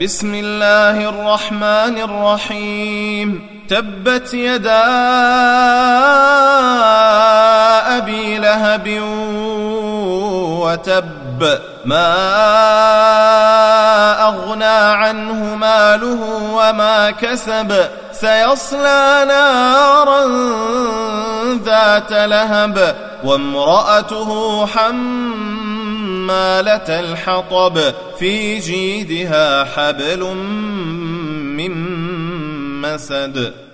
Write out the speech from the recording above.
بسم الله الرحمن الرحيم. تبت يدا أبي لهب وتب ما أغنى عنه ماله وما كسب سيصلى نارا ذات لهب وامرأته حمالة الحطب في جيدها حبل من مسد.